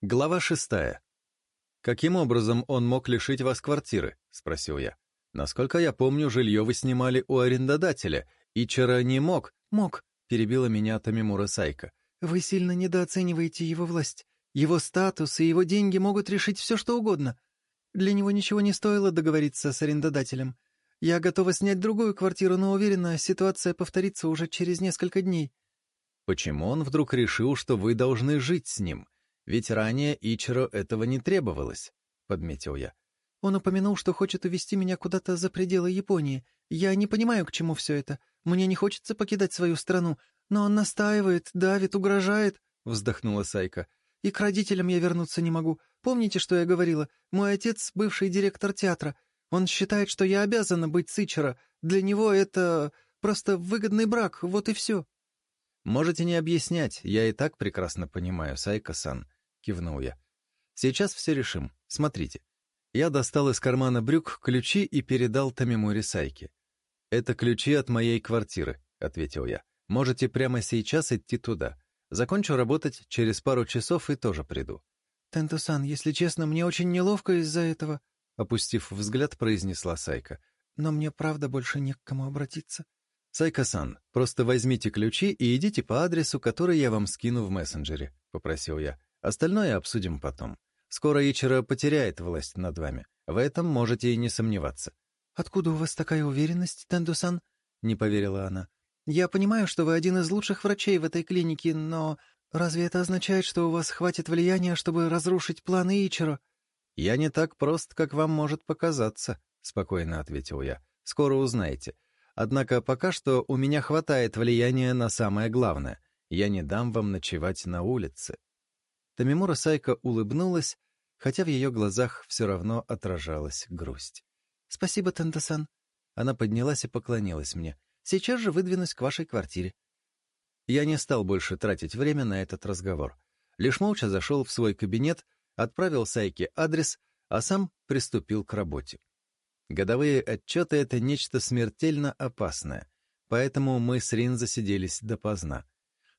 Глава шестая. «Каким образом он мог лишить вас квартиры?» — спросил я. «Насколько я помню, жилье вы снимали у арендодателя. И вчера не мог». «Мог», — перебила меня Тамимура Сайка. «Вы сильно недооцениваете его власть. Его статус и его деньги могут решить все, что угодно. Для него ничего не стоило договориться с арендодателем. Я готова снять другую квартиру, но уверена, ситуация повторится уже через несколько дней». «Почему он вдруг решил, что вы должны жить с ним?» Ведь ранее Ичиро этого не требовалось, — подметил я. Он упомянул, что хочет увести меня куда-то за пределы Японии. Я не понимаю, к чему все это. Мне не хочется покидать свою страну. Но он настаивает, давит, угрожает, — вздохнула Сайка. И к родителям я вернуться не могу. Помните, что я говорила? Мой отец — бывший директор театра. Он считает, что я обязана быть с Ичиро. Для него это просто выгодный брак, вот и все. Можете не объяснять, я и так прекрасно понимаю, Сайка-сан. — кивнул я. «Сейчас все решим. Смотрите». Я достал из кармана брюк ключи и передал Тамимури Сайке. «Это ключи от моей квартиры», — ответил я. «Можете прямо сейчас идти туда. Закончу работать через пару часов и тоже приду». «Тенту-сан, если честно, мне очень неловко из-за этого», — опустив взгляд, произнесла Сайка. «Но мне правда больше не к кому обратиться». «Сайка-сан, просто возьмите ключи и идите по адресу, который я вам скину в мессенджере», — попросил я. Остальное обсудим потом. Скоро Ичера потеряет власть над вами. В этом можете и не сомневаться. «Откуда у вас такая уверенность, Тендусан?» — не поверила она. «Я понимаю, что вы один из лучших врачей в этой клинике, но разве это означает, что у вас хватит влияния, чтобы разрушить планы Ичера?» «Я не так прост, как вам может показаться», — спокойно ответил я. «Скоро узнаете. Однако пока что у меня хватает влияния на самое главное. Я не дам вам ночевать на улице». Тамимура Сайка улыбнулась, хотя в ее глазах все равно отражалась грусть. «Спасибо, Тантасан». Она поднялась и поклонилась мне. «Сейчас же выдвинусь к вашей квартире». Я не стал больше тратить время на этот разговор. Лишь молча зашел в свой кабинет, отправил Сайке адрес, а сам приступил к работе. Годовые отчеты — это нечто смертельно опасное, поэтому мы с Рин засиделись допоздна.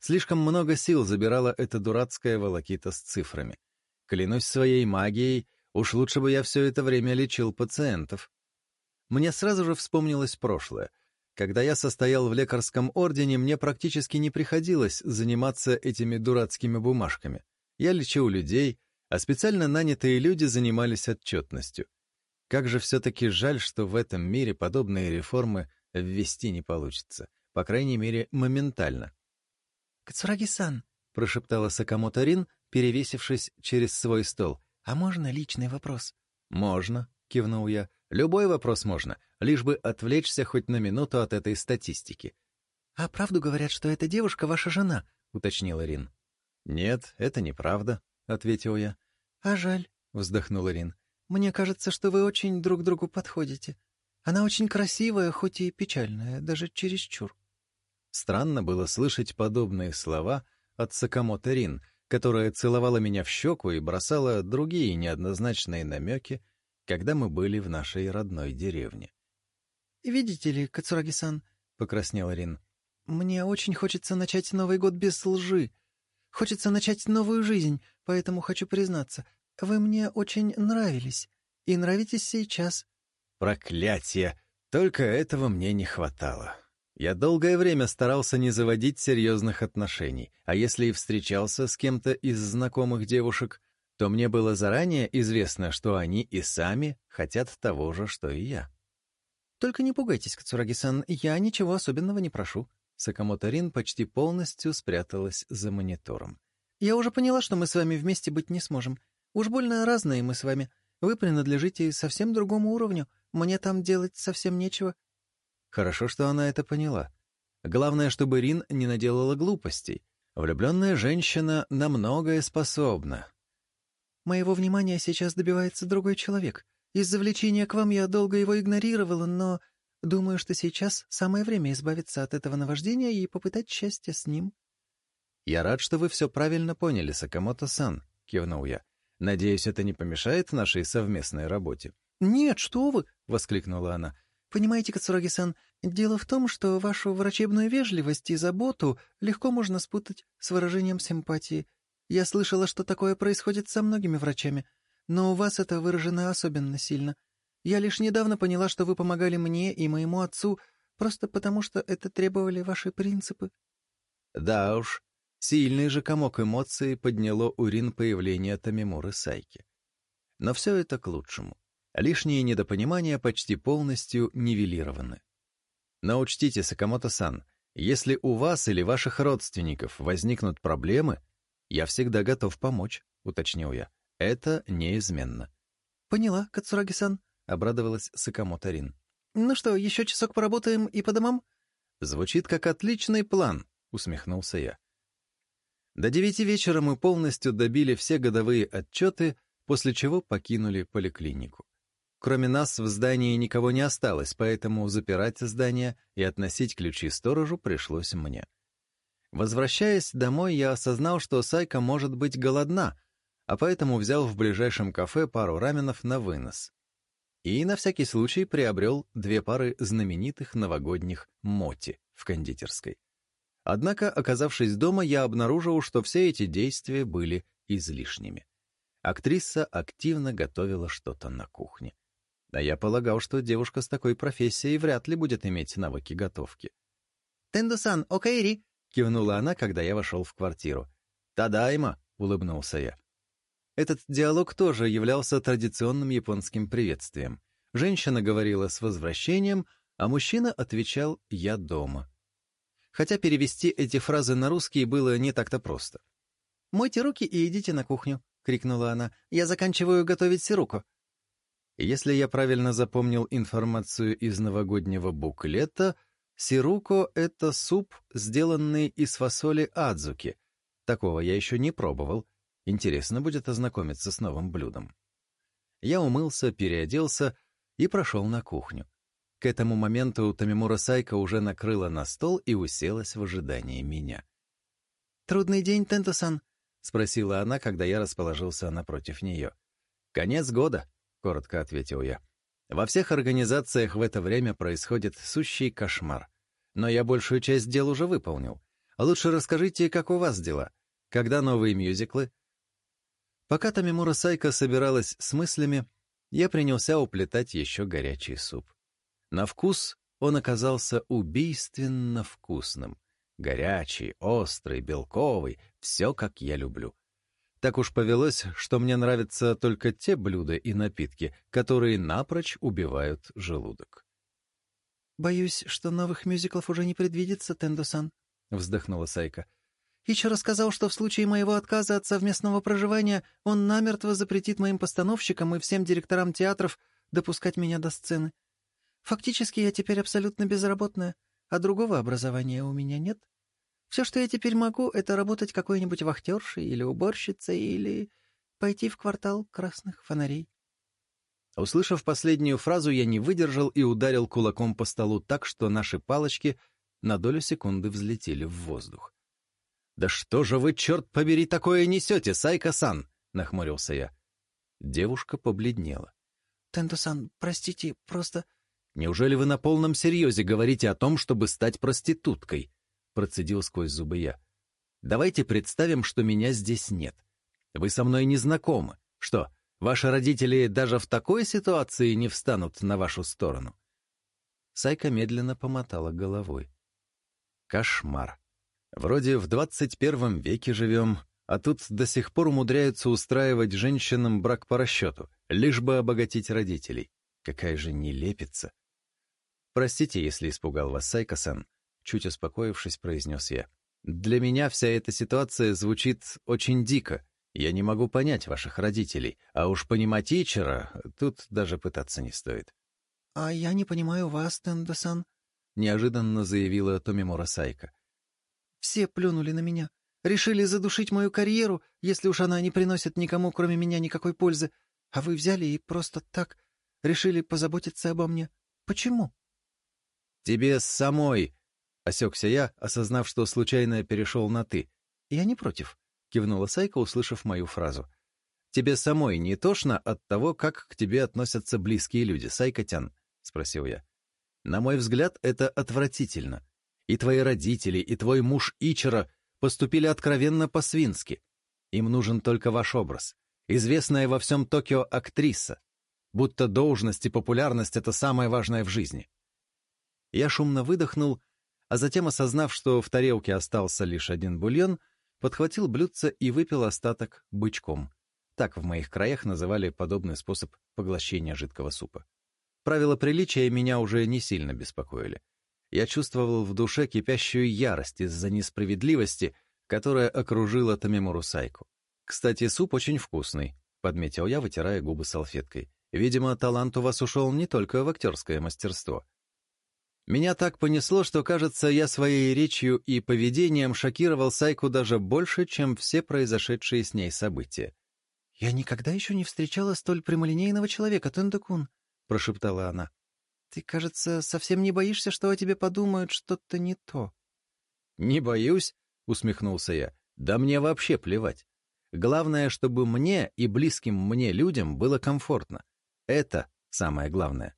Слишком много сил забирала эта дурацкая волокита с цифрами. Клянусь своей магией, уж лучше бы я все это время лечил пациентов. Мне сразу же вспомнилось прошлое. Когда я состоял в лекарском ордене, мне практически не приходилось заниматься этими дурацкими бумажками. Я лечил людей, а специально нанятые люди занимались отчетностью. Как же все-таки жаль, что в этом мире подобные реформы ввести не получится. По крайней мере, моментально. «Кацураги-сан», — прошептала Сакамото Рин, перевесившись через свой стол, «а можно личный вопрос?» «Можно», — кивнул я. «Любой вопрос можно, лишь бы отвлечься хоть на минуту от этой статистики». «А правду говорят, что эта девушка ваша жена», — уточнила Рин. «Нет, это неправда», — ответил я. «А жаль», — вздохнула Рин. «Мне кажется, что вы очень друг другу подходите. Она очень красивая, хоть и печальная, даже чересчур». Странно было слышать подобные слова от Сакамото Рин, которая целовала меня в щеку и бросала другие неоднозначные намеки, когда мы были в нашей родной деревне. «Видите ли, Кацураги-сан», — покраснел Рин, — «мне очень хочется начать Новый год без лжи. Хочется начать новую жизнь, поэтому хочу признаться, вы мне очень нравились и нравитесь сейчас». «Проклятие! Только этого мне не хватало!» Я долгое время старался не заводить серьезных отношений, а если и встречался с кем-то из знакомых девушек, то мне было заранее известно, что они и сами хотят того же, что и я. «Только не пугайтесь, Кацураги-сан, я ничего особенного не прошу». Сакамото Рин почти полностью спряталась за монитором. «Я уже поняла, что мы с вами вместе быть не сможем. Уж больно разные мы с вами. Вы принадлежите совсем другому уровню. Мне там делать совсем нечего, Хорошо, что она это поняла. Главное, чтобы Рин не наделала глупостей. Влюбленная женщина на многое способна. «Моего внимания сейчас добивается другой человек. Из-за влечения к вам я долго его игнорировала, но думаю, что сейчас самое время избавиться от этого наваждения и попытать счастье с ним». «Я рад, что вы все правильно поняли, Сакамото-сан», — кивнул я. «Надеюсь, это не помешает нашей совместной работе». «Нет, что вы!» — воскликнула она. Понимаете, Кацураги-сан, дело в том, что вашу врачебную вежливость и заботу легко можно спутать с выражением симпатии. Я слышала, что такое происходит со многими врачами, но у вас это выражено особенно сильно. Я лишь недавно поняла, что вы помогали мне и моему отцу, просто потому что это требовали ваши принципы». Да уж, сильный же комок эмоций подняло урин появления Тамимуры Сайки. Но все это к лучшему. А лишние недопонимания почти полностью нивелированы. Но учтите, Сакамото-сан, если у вас или ваших родственников возникнут проблемы, я всегда готов помочь, уточнил я. Это неизменно. Поняла, Кацураги-сан, обрадовалась Сакамото Рин. Ну что, еще часок поработаем и по домам? Звучит как отличный план, усмехнулся я. До девяти вечера мы полностью добили все годовые отчеты, после чего покинули поликлинику. Кроме нас в здании никого не осталось, поэтому запирать здание и относить ключи сторожу пришлось мне. Возвращаясь домой, я осознал, что Сайка может быть голодна, а поэтому взял в ближайшем кафе пару раменов на вынос. И на всякий случай приобрел две пары знаменитых новогодних моти в кондитерской. Однако, оказавшись дома, я обнаружил, что все эти действия были излишними. Актриса активно готовила что-то на кухне. А я полагал, что девушка с такой профессией вряд ли будет иметь навыки готовки. «Тендо-сан, окейри!» — кивнула она, когда я вошел в квартиру. «Тадайма!» — улыбнулся я. Этот диалог тоже являлся традиционным японским приветствием. Женщина говорила «с возвращением», а мужчина отвечал «я дома». Хотя перевести эти фразы на русский было не так-то просто. «Мойте руки и идите на кухню», — крикнула она. «Я заканчиваю готовить сируку». Если я правильно запомнил информацию из новогоднего буклета, сируко — это суп, сделанный из фасоли адзуки. Такого я еще не пробовал. Интересно будет ознакомиться с новым блюдом. Я умылся, переоделся и прошел на кухню. К этому моменту Тамимура Сайка уже накрыла на стол и уселась в ожидании меня. «Трудный день, Тентосан?» — спросила она, когда я расположился напротив нее. «Конец года. — коротко ответил я. «Во всех организациях в это время происходит сущий кошмар. Но я большую часть дел уже выполнил. А лучше расскажите, как у вас дела? Когда новые мюзиклы?» Пока Тамимура Сайка собиралась с мыслями, я принялся уплетать еще горячий суп. На вкус он оказался убийственно вкусным. Горячий, острый, белковый, все, как я люблю — так уж повелось, что мне нравятся только те блюда и напитки, которые напрочь убивают желудок. «Боюсь, что новых мюзиклов уже не предвидится, Тендо-сан», — вздохнула Сайка. «Ич рассказал, что в случае моего отказа от совместного проживания он намертво запретит моим постановщикам и всем директорам театров допускать меня до сцены. Фактически я теперь абсолютно безработная, а другого образования у меня нет». Все, что я теперь могу, это работать какой-нибудь вахтершей или уборщицей, или пойти в квартал красных фонарей. Услышав последнюю фразу, я не выдержал и ударил кулаком по столу так, что наши палочки на долю секунды взлетели в воздух. «Да что же вы, черт побери, такое несете, Сайка-сан!» — нахмурился я. Девушка побледнела. «Тенто-сан, простите, просто...» «Неужели вы на полном серьезе говорите о том, чтобы стать проституткой?» процедил сквозь зубы я. «Давайте представим, что меня здесь нет. Вы со мной не знакомы. Что, ваши родители даже в такой ситуации не встанут на вашу сторону?» Сайка медленно помотала головой. «Кошмар. Вроде в 21 веке живем, а тут до сих пор умудряются устраивать женщинам брак по расчету, лишь бы обогатить родителей. Какая же нелепица!» «Простите, если испугал вас Сайка-сан», чуть успокоившись, произнес я. «Для меня вся эта ситуация звучит очень дико. Я не могу понять ваших родителей, а уж понимать Ичера тут даже пытаться не стоит». «А я не понимаю вас, Тендо-сан», — неожиданно заявила Томимора Сайка. «Все плюнули на меня. Решили задушить мою карьеру, если уж она не приносит никому, кроме меня, никакой пользы. А вы взяли и просто так решили позаботиться обо мне. Почему?» «Тебе самой Осекся я, осознав, что случайно перешел на «ты». «Я не против», — кивнула Сайка, услышав мою фразу. «Тебе самой не тошно от того, как к тебе относятся близкие люди, Сайкотян?» — спросил я. «На мой взгляд, это отвратительно. И твои родители, и твой муж Ичера поступили откровенно по-свински. Им нужен только ваш образ. Известная во всем Токио актриса. Будто должность и популярность — это самое важное в жизни». Я шумно выдохнул — а затем, осознав, что в тарелке остался лишь один бульон, подхватил блюдце и выпил остаток бычком. Так в моих краях называли подобный способ поглощения жидкого супа. Правила приличия меня уже не сильно беспокоили. Я чувствовал в душе кипящую ярость из-за несправедливости, которая окружила Тамимуру Сайку. «Кстати, суп очень вкусный», — подметил я, вытирая губы салфеткой. «Видимо, талант у вас ушел не только в актерское мастерство». Меня так понесло, что, кажется, я своей речью и поведением шокировал Сайку даже больше, чем все произошедшие с ней события. «Я никогда еще не встречала столь прямолинейного человека, Тендакун», — прошептала она. «Ты, кажется, совсем не боишься, что о тебе подумают что-то не то». «Не боюсь», — усмехнулся я. «Да мне вообще плевать. Главное, чтобы мне и близким мне людям было комфортно. Это самое главное.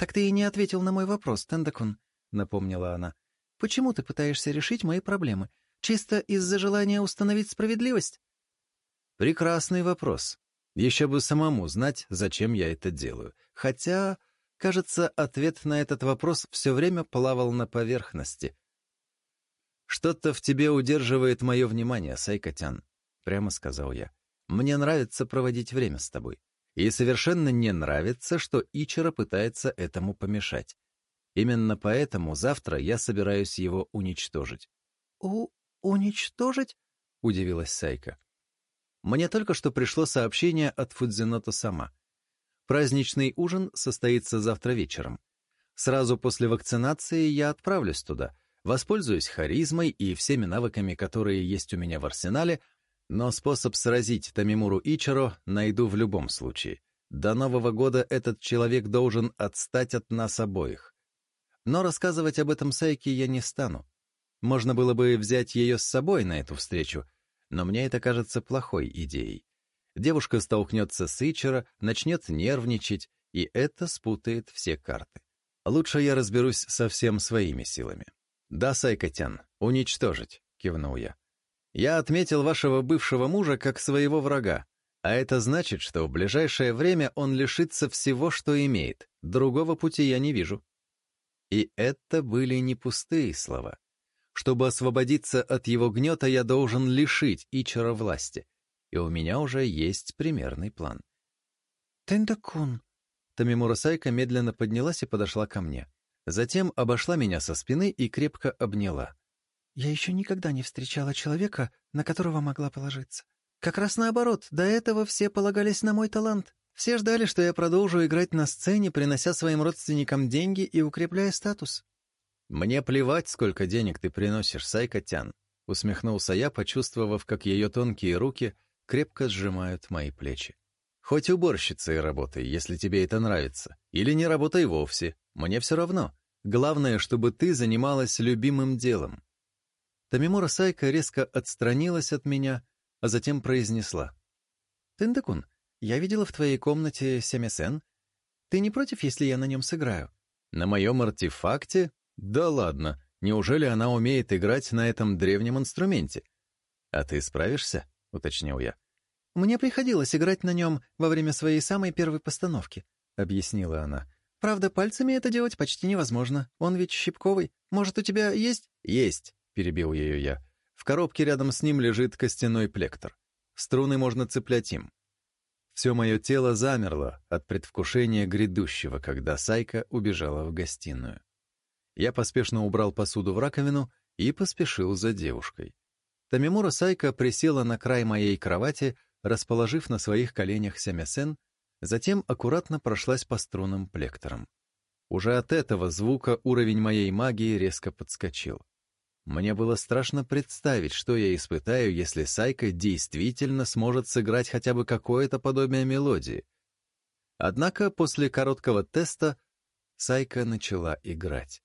«Так ты и не ответил на мой вопрос, Тендакун», — напомнила она. «Почему ты пытаешься решить мои проблемы? Чисто из-за желания установить справедливость?» «Прекрасный вопрос. Еще бы самому знать, зачем я это делаю. Хотя, кажется, ответ на этот вопрос все время плавал на поверхности». «Что-то в тебе удерживает мое внимание, Сайкотян», — прямо сказал я. «Мне нравится проводить время с тобой. Ей совершенно не нравится, что Ичера пытается этому помешать. Именно поэтому завтра я собираюсь его уничтожить. У уничтожить? удивилась Сайка. Мне только что пришло сообщение от Фудзиното сама. Праздничный ужин состоится завтра вечером. Сразу после вакцинации я отправлюсь туда, воспользуюсь харизмой и всеми навыками, которые есть у меня в арсенале, но способ сразить Тамимуру Ичаро найду в любом случае. До Нового года этот человек должен отстать от нас обоих. Но рассказывать об этом Сайке я не стану. Можно было бы взять ее с собой на эту встречу, но мне это кажется плохой идеей. Девушка столкнется с Ичаро, начнет нервничать, и это спутает все карты. Лучше я разберусь со всем своими силами. «Да, Сайкотян, уничтожить», — кивнул я. Я отметил вашего бывшего мужа как своего врага, а это значит, что в ближайшее время он лишится всего, что имеет. Другого пути я не вижу. И это были не пустые слова. Чтобы освободиться от его гнета, я должен лишить Ичера власти. И у меня уже есть примерный план. Тендакун Тамимура Сайка медленно поднялась и подошла ко мне. Затем обошла меня со спины и крепко обняла. Я еще никогда не встречала человека, на которого могла положиться. Как раз наоборот, до этого все полагались на мой талант. Все ждали, что я продолжу играть на сцене, принося своим родственникам деньги и укрепляя статус. «Мне плевать, сколько денег ты приносишь, Сайкотян», — усмехнулся я, почувствовав, как ее тонкие руки крепко сжимают мои плечи. «Хоть уборщицей работай, если тебе это нравится, или не работай вовсе, мне все равно. Главное, чтобы ты занималась любимым делом». Тамимура Сайка резко отстранилась от меня, а затем произнесла. «Тендакун, я видела в твоей комнате семисен. Ты не против, если я на нем сыграю?» «На моем артефакте? Да ладно, неужели она умеет играть на этом древнем инструменте?» «А ты справишься?» — уточнил я. «Мне приходилось играть на нем во время своей самой первой постановки», — объяснила она. «Правда, пальцами это делать почти невозможно. Он ведь щипковый. Может, у тебя есть...» «Есть», — перебил ее я. «В коробке рядом с ним лежит костяной плектор. Струны можно цеплять им». Все мое тело замерло от предвкушения грядущего, когда Сайка убежала в гостиную. Я поспешно убрал посуду в раковину и поспешил за девушкой. Тамимура Сайка присела на край моей кровати, расположив на своих коленях семясен затем аккуратно прошлась по струнам плекторам. Уже от этого звука уровень моей магии резко подскочил. Мне было страшно представить, что я испытаю, если Сайка действительно сможет сыграть хотя бы какое-то подобие мелодии. Однако после короткого теста Сайка начала играть.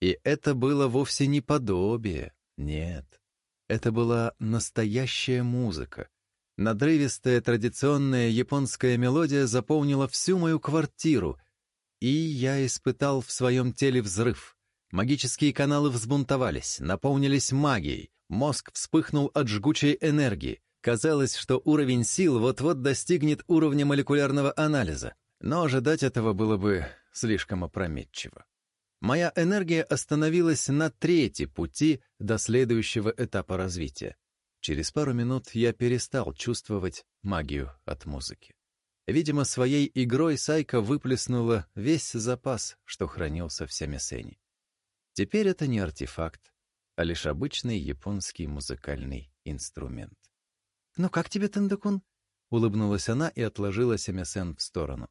И это было вовсе не подобие, нет. Это была настоящая музыка. Надрывистая традиционная японская мелодия заполнила всю мою квартиру, и я испытал в своем теле взрыв — Магические каналы взбунтовались, наполнились магией, мозг вспыхнул от жгучей энергии. Казалось, что уровень сил вот-вот достигнет уровня молекулярного анализа, но ожидать этого было бы слишком опрометчиво. Моя энергия остановилась на третьей пути до следующего этапа развития. Через пару минут я перестал чувствовать магию от музыки. Видимо, своей игрой Сайка выплеснула весь запас, что хранился в Семисене. Теперь это не артефакт, а лишь обычный японский музыкальный инструмент. «Ну как тебе, Тендекун?» — улыбнулась она и отложила Семисен в сторону.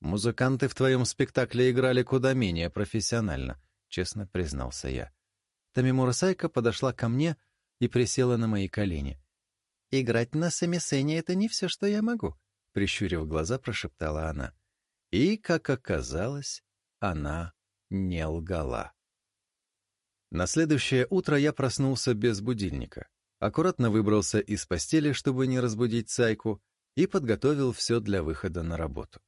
«Музыканты в твоем спектакле играли куда менее профессионально», — честно признался я. Тамимура Сайка подошла ко мне и присела на мои колени. «Играть на Семисене — это не все, что я могу», — прищурив глаза, прошептала она. И, как оказалось, она не лгала. На следующее утро я проснулся без будильника. Аккуратно выбрался из постели, чтобы не разбудить Сайку, и подготовил все для выхода на работу.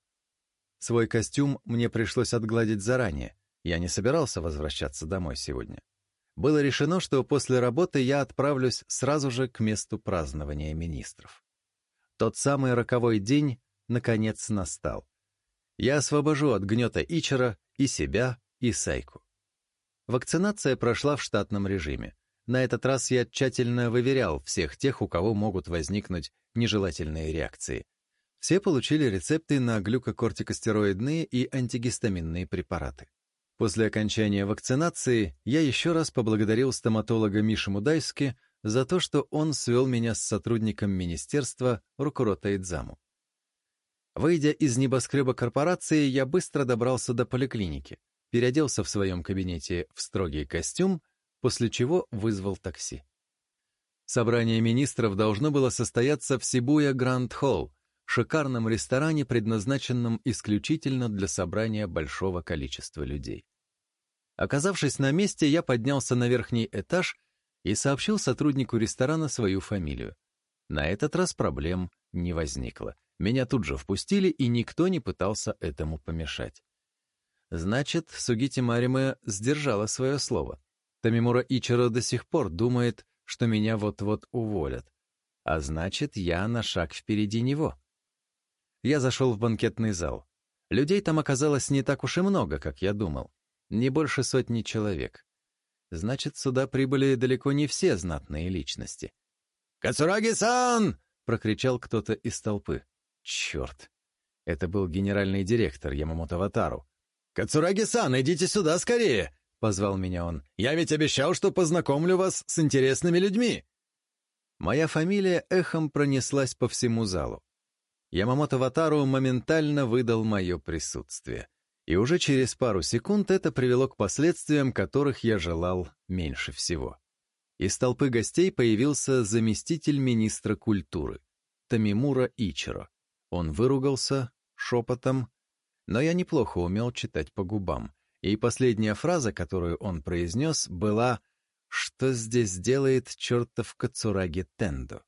Свой костюм мне пришлось отгладить заранее, я не собирался возвращаться домой сегодня. Было решено, что после работы я отправлюсь сразу же к месту празднования министров. Тот самый роковой день, наконец, настал. Я освобожу от гнета Ичера и себя, и Сайку. Вакцинация прошла в штатном режиме. На этот раз я тщательно выверял всех тех, у кого могут возникнуть нежелательные реакции. Все получили рецепты на глюкокортикостероидные и антигистаминные препараты. После окончания вакцинации я еще раз поблагодарил стоматолога Мишу Мудайски за то, что он свел меня с сотрудником министерства Рукурота Идзаму. Выйдя из небоскреба корпорации, я быстро добрался до поликлиники — переоделся в своем кабинете в строгий костюм, после чего вызвал такси. Собрание министров должно было состояться в Сибуя Гранд Холл, шикарном ресторане, предназначенном исключительно для собрания большого количества людей. Оказавшись на месте, я поднялся на верхний этаж и сообщил сотруднику ресторана свою фамилию. На этот раз проблем не возникло. Меня тут же впустили, и никто не пытался этому помешать. Значит, Сугити Мариме сдержала свое слово. Тамимура Ичиро до сих пор думает, что меня вот-вот уволят. А значит, я на шаг впереди него. Я зашел в банкетный зал. Людей там оказалось не так уж и много, как я думал. Не больше сотни человек. Значит, сюда прибыли далеко не все знатные личности. «Кацураги-сан!» — прокричал кто-то из толпы. «Черт!» Это был генеральный директор Ямамото Ватару, «Кацураги-сан, идите сюда скорее!» — позвал меня он. «Я ведь обещал, что познакомлю вас с интересными людьми!» Моя фамилия эхом пронеслась по всему залу. Ямамото Ватару моментально выдал мое присутствие. И уже через пару секунд это привело к последствиям, которых я желал меньше всего. Из толпы гостей появился заместитель министра культуры, Тамимура Ичиро. Он выругался шепотом, но я неплохо умел читать по губам, и последняя фраза, которую он произнес, была «Что здесь делает чертов Кацураги Тендо?»